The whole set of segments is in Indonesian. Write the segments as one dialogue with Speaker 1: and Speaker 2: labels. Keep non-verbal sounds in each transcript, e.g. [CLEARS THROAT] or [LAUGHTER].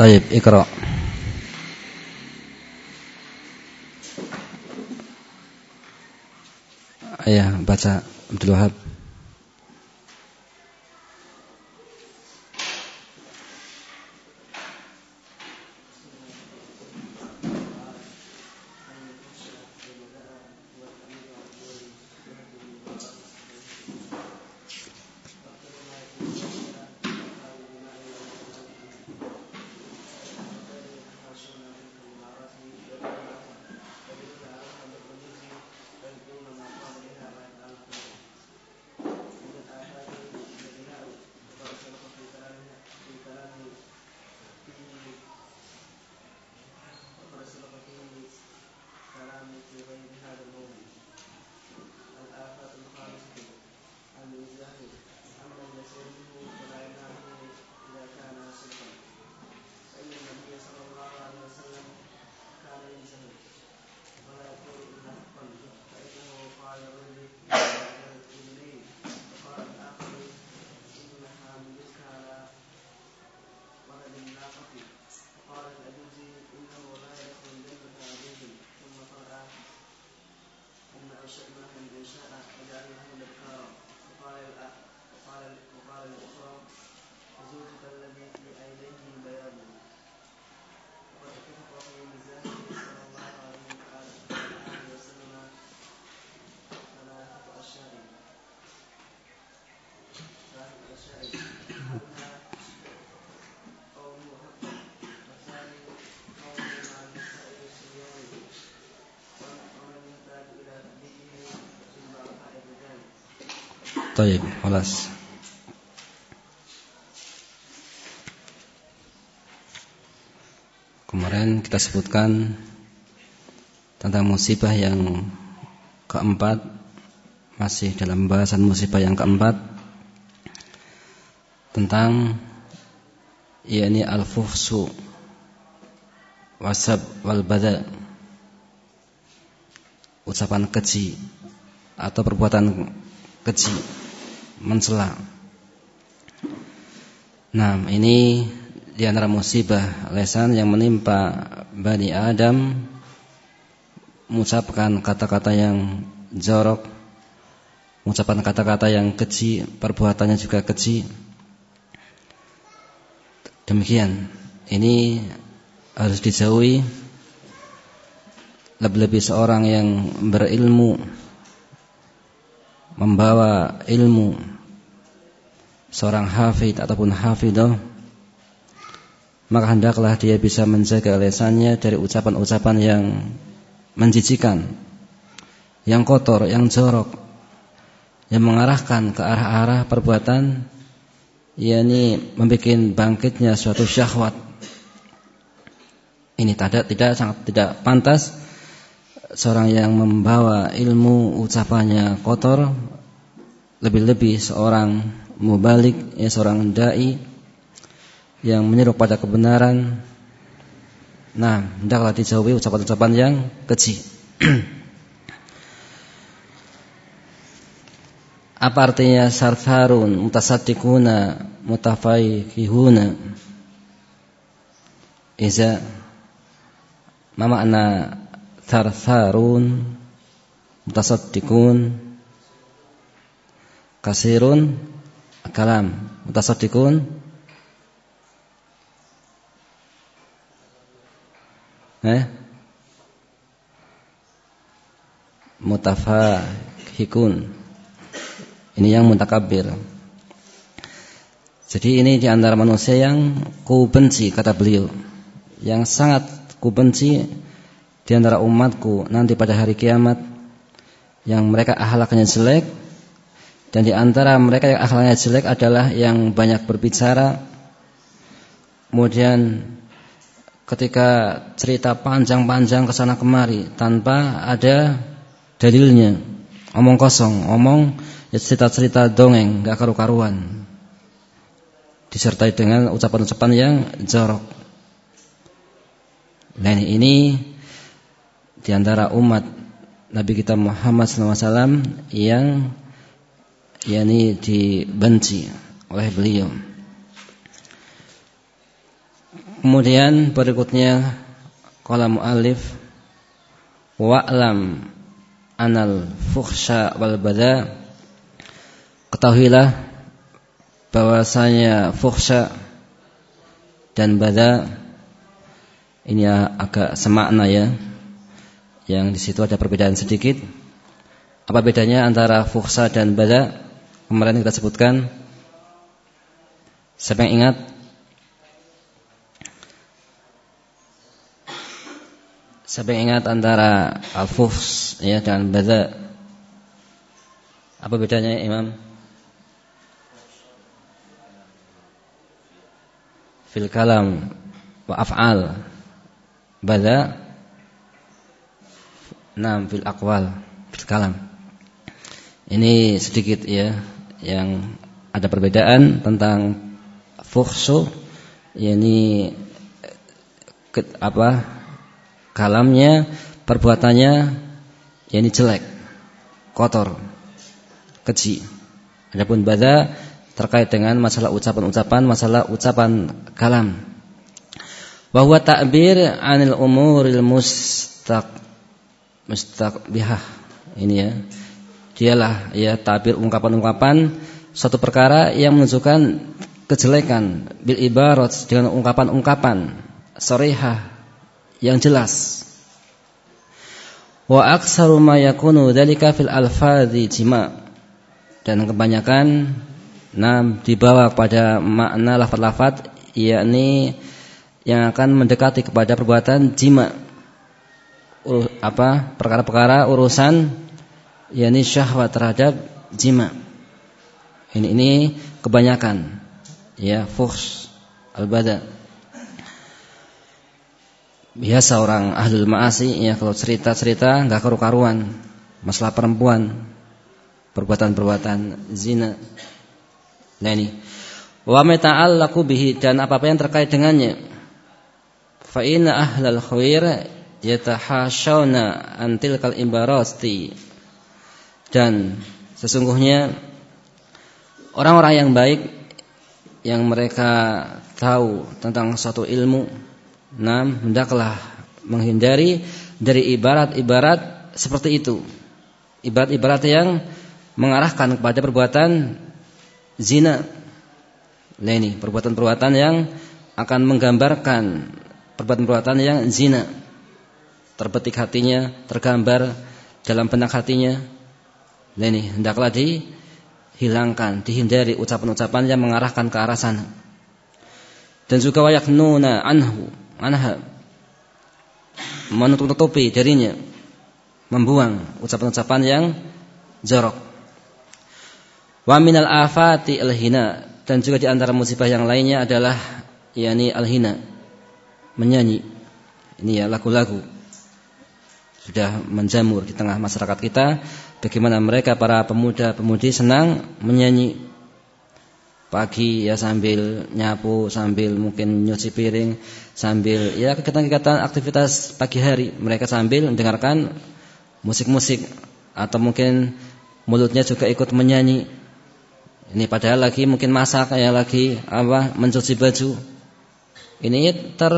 Speaker 1: Taib, ikra. Ayah baca Abdul Wahab. Taib, خلاص Kemarin kita sebutkan tentang musibah yang keempat masih dalam bahasan musibah yang keempat tentang yakni al-fuhsu wasab wal bada ucapan keji atau perbuatan keji mencela. Nah, ini di antara musibah lesan yang menimpa Bani Adam mengucapkan kata-kata yang jorok, mengucapkan kata-kata yang keji, perbuatannya juga keji. Demikian, ini harus dijauhi lebih-lebih seorang yang berilmu membawa ilmu seorang hafid ataupun hafidah maka hendaklah dia bisa menjaga lesannya dari ucapan-ucapan yang menjijikan yang kotor, yang jorok yang mengarahkan ke arah-arah perbuatan yakni membuat bangkitnya suatu syahwat. Ini tidak tidak sangat tidak pantas seorang yang membawa ilmu ucapannya kotor lebih-lebih seorang mubalik ya seorang dai yang menyeru pada kebenaran. Nah hendaklah dijauhi ucapan-ucapan yang keji. [CLEARS THROAT] Apa artinya sarfarun mutasaddiquna mutafaikihuna iza ma makna sarfarun mutasaddiqun kasirun kalam. Mutasaddiqun. Eh? Mutafahikun ini yang mutakabbir jadi ini di antara manusia yang ku benci kata beliau. Yang sangat ku benci di antara umatku. Nanti pada hari kiamat yang mereka ahlaknya jelek dan di antara mereka yang akhlaknya jelek adalah yang banyak berbicara. Kemudian ketika cerita panjang-panjang ke sana kemari tanpa ada dalilnya. Omong kosong, omong ya cerita-cerita dongeng, gak karu-karuan. Disertai dengan ucapan-ucapan yang jorok. Dan ini di antara umat Nabi kita Muhammad SAW yang yakni dibenci oleh beliau. Kemudian berikutnya qala muallif wa'lam anal fuhsya wal bada. Ketahuilah bahwasanya fuhsya dan bada ini agak semakna ya. Yang di situ ada perbedaan sedikit. Apa bedanya antara fuhsya dan bada kemarin kita sebutkan siapa yang ingat Siapa yang ingat antara al-fufs ya dan bada? Apa bedanya Imam? Fil kalam wa af'al. Bada Nam fil aqwal fil kalam. Ini sedikit ya yang ada perbedaan tentang fuhsu yakni apa kalamnya, perbuatannya yakni jelek, kotor, keji. Adapun bada terkait dengan masalah ucapan-ucapan, masalah ucapan kalam. Bahwa takbir 'anil umuril mustaq mustaqbihah. Ini ya. Dialah ya tabir ungkapan-ungkapan suatu perkara yang menunjukkan kejelekan bil ibarat dengan ungkapan-ungkapan sorehah yang jelas. Wa aksaru ma yakunu dzalika fil alfadhi jima. Dan kebanyakan nam dibawa pada makna lafaz-lafaz yakni yang akan mendekati kepada perbuatan jima. Apa? perkara-perkara urusan yakni syahwat terhadap jima. Ini ini kebanyakan ya fuhs al-bada. Biasa orang ahlul ma'asi ya kalau cerita-cerita nggak karu-karuan. Masalah perempuan perbuatan-perbuatan zina. Nah ini. Wa mata'allaqu bihi dan apa-apa yang terkait dengannya. Fa inna ahlal khair yatahashawna an tilkal imbarasti dan sesungguhnya orang-orang yang baik yang mereka tahu tentang suatu ilmu Nam, hendaklah menghindari dari ibarat-ibarat seperti itu. Ibarat-ibarat yang mengarahkan kepada perbuatan zina. Nah ini perbuatan-perbuatan yang akan menggambarkan perbuatan-perbuatan yang zina. Terbetik hatinya, tergambar dalam benak hatinya. Nah ini hendaklah dihilangkan, dihindari ucapan-ucapan yang mengarahkan ke arah sana. Dan juga wayak nuna anhu anha menutup-nutupi darinya membuang ucapan-ucapan yang jorok. Wa minal afati alhina dan juga di antara musibah yang lainnya adalah yakni alhina menyanyi. Ini ya lagu-lagu. Sudah menjamur di tengah masyarakat kita bagaimana mereka para pemuda-pemudi senang menyanyi pagi ya sambil nyapu, sambil mungkin nyuci piring, sambil ya kegiatan-kegiatan aktivitas pagi hari mereka sambil mendengarkan musik-musik atau mungkin mulutnya juga ikut menyanyi. Ini padahal lagi mungkin masak ya lagi apa mencuci baju. Ini ter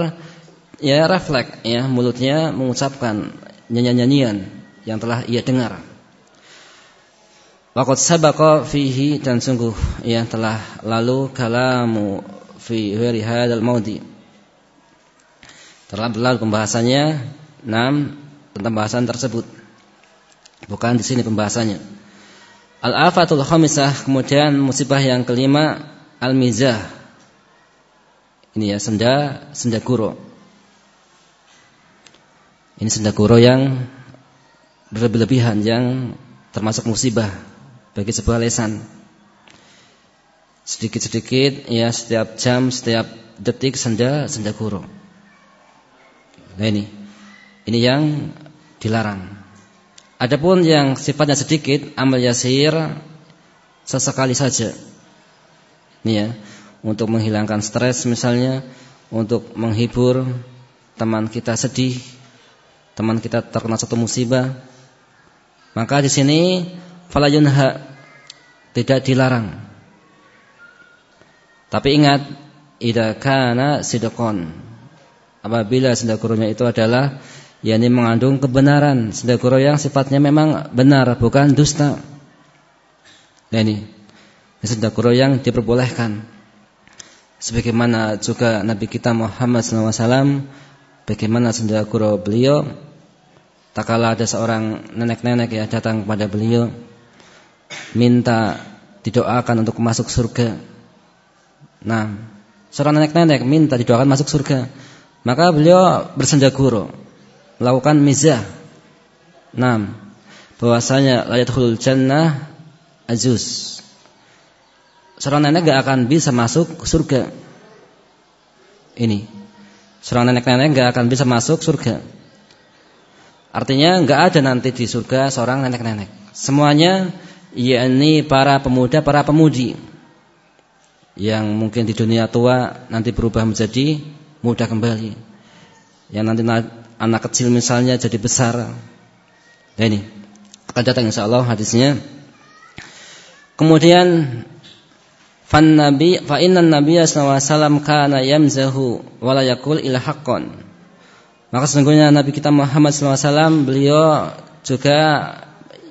Speaker 1: ya refleks ya mulutnya mengucapkan nyanyian-nyanyian yang telah ia dengar. Waqad sabaqa fihi dan sungguh yang telah lalu kalamu fi ghairi hadzal maudi. Telah berlalu pembahasannya enam tentang bahasan tersebut. Bukan di sini pembahasannya. Al-afatul khamisah kemudian musibah yang kelima al-mizah. Ini ya senda senda guru. Ini senda guru yang berlebihan yang termasuk musibah bagi sebuah lesan. Sedikit-sedikit ya setiap jam, setiap detik senda senda guru. Nah ini. Ini yang dilarang. Adapun yang sifatnya sedikit, amal yasir sesekali saja. Ini ya, untuk menghilangkan stres misalnya, untuk menghibur teman kita sedih, teman kita terkena satu musibah. Maka di sini fala yunha tidak dilarang. Tapi ingat idza kana sidqon. Apabila sendakuronya itu adalah yakni mengandung kebenaran, sendakuro yang sifatnya memang benar bukan dusta. Nah ini sendakuro yang diperbolehkan. Sebagaimana juga Nabi kita Muhammad SAW Bagaimana sendakuro beliau Tak kala ada seorang nenek-nenek ya datang kepada beliau Minta didoakan untuk masuk surga Nah Seorang nenek-nenek minta didoakan masuk surga Maka beliau bersendakuro Melakukan mizah Nah bahwasanya layatul jannah azus seorang nenek gak akan bisa masuk surga. Ini. Seorang nenek-nenek gak akan bisa masuk surga. Artinya gak ada nanti di surga seorang nenek-nenek. Semuanya yakni para pemuda, para pemudi yang mungkin di dunia tua nanti berubah menjadi muda kembali. Yang nanti anak kecil misalnya jadi besar. Nah ini akan datang insya Allah hadisnya. Kemudian Fan nabi fa inna nabiyya sallallahu alaihi wasallam kana yamzahu wa yaqul haqqan. Maka sesungguhnya Nabi kita Muhammad wasallam beliau juga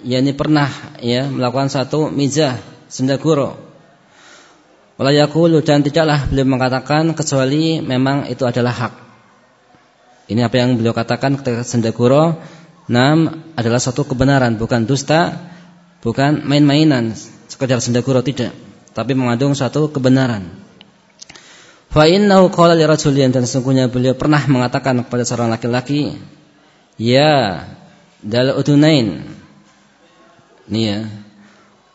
Speaker 1: yakni pernah ya melakukan satu mizah sendaguro. Wala yaqulu dan tidaklah beliau mengatakan kecuali memang itu adalah hak. Ini apa yang beliau katakan ketika sendaguro nam adalah satu kebenaran bukan dusta, bukan main-mainan sekedar sendaguro tidak tapi mengandung suatu kebenaran. Fa innahu qala li rajulin dan sesungguhnya beliau pernah mengatakan kepada seorang laki-laki, "Ya dal utunain." Nih ya.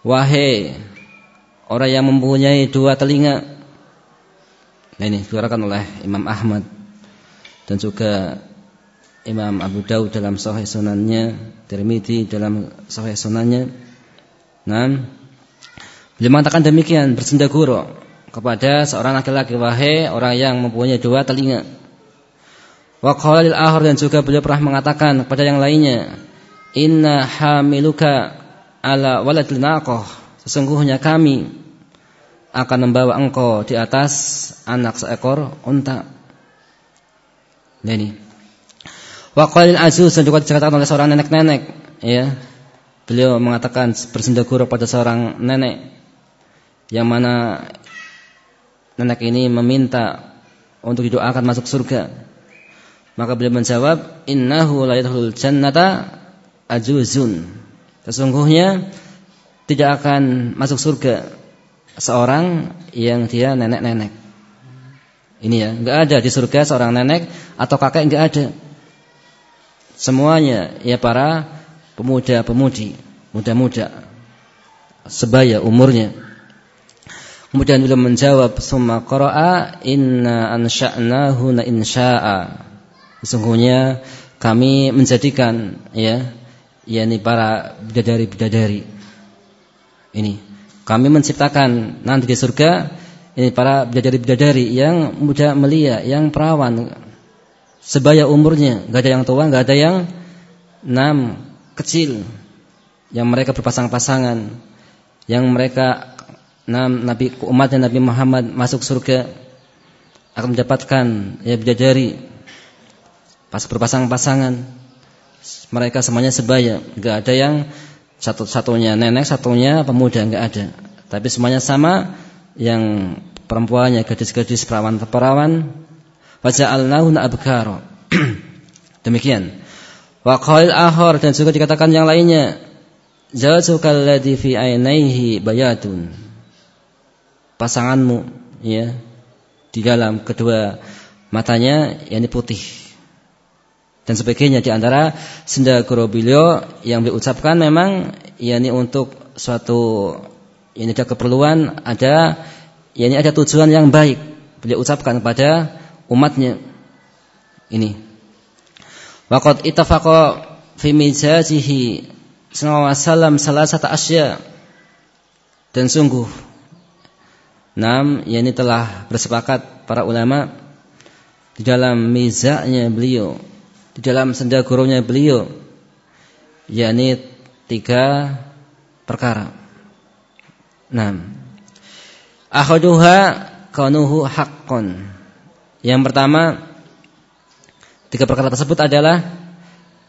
Speaker 1: Wahai orang yang mempunyai dua telinga. Nah ini dikatakan oleh Imam Ahmad dan juga Imam Abu Daud dalam Sahih Sunannya, Tirmidzi dalam Sahih Sunannya. Nah, Beliau mengatakan demikian bersendaguro kepada seorang laki-laki wahai orang yang mempunyai dua telinga. Wa qala dan juga beliau pernah mengatakan kepada yang lainnya, "Inna hamiluka ala waladil naqah." Sesungguhnya kami akan membawa engkau di atas anak seekor unta. Ini. Wa qala lil azuz juga oleh seorang nenek-nenek, ya. Beliau mengatakan bersendaguro pada seorang nenek yang mana nenek ini meminta untuk didoakan masuk surga. Maka beliau menjawab, "Innahu la yadkhulul jannata ajuzun." Sesungguhnya tidak akan masuk surga seorang yang dia nenek-nenek. Ini ya, enggak ada di surga seorang nenek atau kakek enggak ada. Semuanya ya para pemuda-pemudi, muda-muda sebaya umurnya. Kemudian beliau menjawab, "Summa qara'a inna ansha'nahu na insya'a." Sesungguhnya kami menjadikan ya yakni para bidadari-bidadari. Ini. Kami menciptakan nanti di surga ini para bidadari-bidadari yang muda melia, yang perawan. Sebaya umurnya, enggak ada yang tua, enggak ada yang enam kecil. Yang mereka berpasang-pasangan. Yang mereka nah, Nabi umatnya Nabi Muhammad masuk surga akan mendapatkan ya bidadari. Pas berpasang-pasangan mereka semuanya sebaya. Enggak ada yang satu-satunya nenek satunya pemuda enggak ada. Tapi semuanya sama yang perempuannya gadis-gadis perawan-perawan. Faja'alnahu abkara [CLEARS THROAT] demikian. Wa qail akhar dan juga dikatakan yang lainnya. Zawjukal ladzi fi ainaihi bayatun. Pasanganmu ya di dalam kedua matanya yakni putih dan sebagainya. Di antara senda beliau yang diucapkan memang yakni untuk suatu ini ada keperluan ada yakni ada tujuan yang baik. Beliau ucapkan kepada umatnya. Ini. Waqad ittafaqa fi mizajihi sallallahu alaihi wasallam salah satu asya. Dan sungguh Nam, ini telah bersepakat para ulama di dalam mizaknya beliau, di dalam senda gurunya beliau, yakni tiga perkara. Nam, Akhaduha kaunuhu haqqan. Yang pertama, tiga perkara tersebut adalah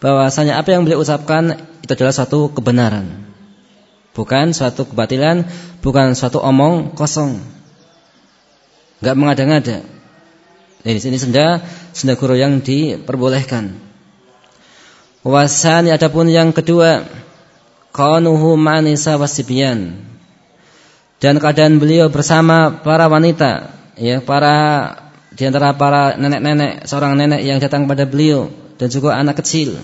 Speaker 1: bahwasanya apa yang beliau ucapkan itu adalah suatu kebenaran. Bukan suatu kebatilan, bukan suatu omong kosong. Enggak mengada-ngada. Di sini senda senda guru yang diperbolehkan. Wasani adapun yang kedua, qanuhu manisa wasibian. Dan keadaan beliau bersama para wanita, ya, para di antara para nenek-nenek, seorang nenek yang datang pada beliau dan juga anak kecil.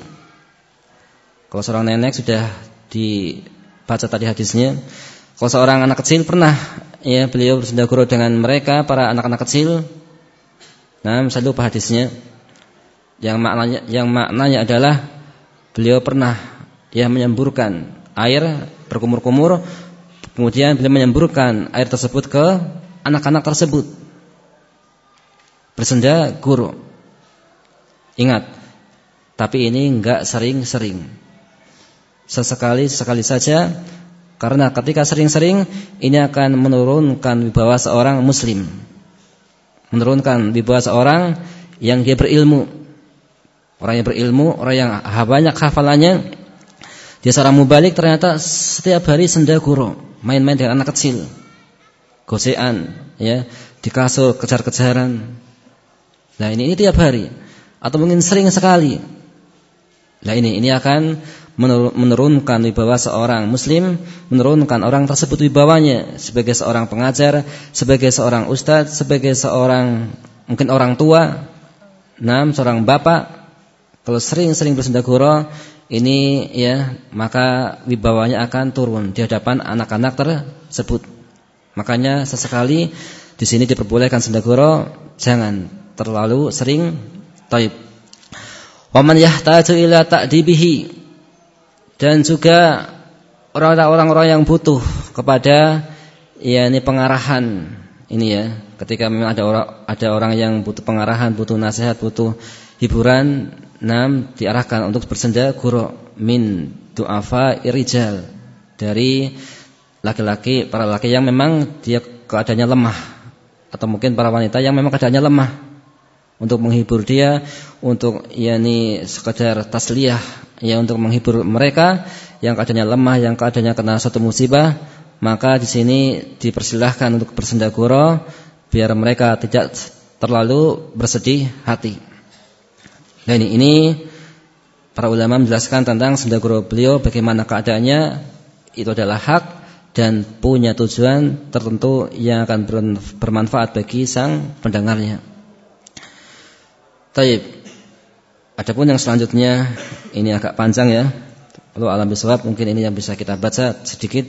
Speaker 1: Kalau seorang nenek sudah dibaca tadi hadisnya, kalau seorang anak kecil pernah ya beliau bersenda guru dengan mereka para anak-anak kecil. Nah, saya lupa hadisnya. Yang maknanya yang maknanya adalah beliau pernah ya menyemburkan air berkumur-kumur kemudian beliau menyemburkan air tersebut ke anak-anak tersebut. Bersenda guru. Ingat, tapi ini enggak sering-sering. Sesekali sekali saja karena ketika sering-sering ini akan menurunkan wibawa seorang muslim. Menurunkan wibawa seorang yang dia berilmu. Orang yang berilmu, orang yang banyak hafalannya, dia seorang mubalik ternyata setiap hari senda guru, main-main dengan anak kecil. Gosean, ya, di kasur kejar-kejaran. Nah, ini ini tiap hari atau mungkin sering sekali. Nah, ini ini akan menurunkan wibawa seorang muslim, menurunkan orang tersebut wibawanya sebagai seorang pengajar, sebagai seorang ustadz, sebagai seorang mungkin orang tua, enam seorang bapak. Kalau sering-sering bersendaguro, ini ya maka wibawanya akan turun di hadapan anak-anak tersebut. Makanya sesekali di sini diperbolehkan sendagoro jangan terlalu sering taib. Waman yahtaju ila ta'dibihi dan juga orang-orang yang butuh kepada ya ini pengarahan ini ya. Ketika memang ada orang ada orang yang butuh pengarahan butuh nasihat butuh hiburan Nam diarahkan untuk bersenda guru min du'afa irijal. Dari laki-laki para laki yang memang dia keadaannya lemah atau mungkin para wanita yang memang keadaannya lemah untuk menghibur dia untuk yakni sekedar tasliyah ya untuk menghibur mereka yang keadaannya lemah yang keadaannya kena suatu musibah maka di sini dipersilahkan untuk bersenda guru biar mereka tidak terlalu bersedih hati dan ini, para ulama menjelaskan tentang sendaguro beliau bagaimana keadaannya itu adalah hak dan punya tujuan tertentu yang akan bermanfaat bagi sang pendengarnya. Taib. Adapun yang selanjutnya ini agak panjang ya. Lalu alam bisawab mungkin ini yang bisa kita baca sedikit.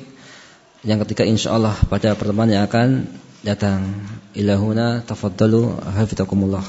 Speaker 1: Yang ketiga insyaallah pada pertemuan yang akan datang. Ilahuna tafaddalu hafizakumullah.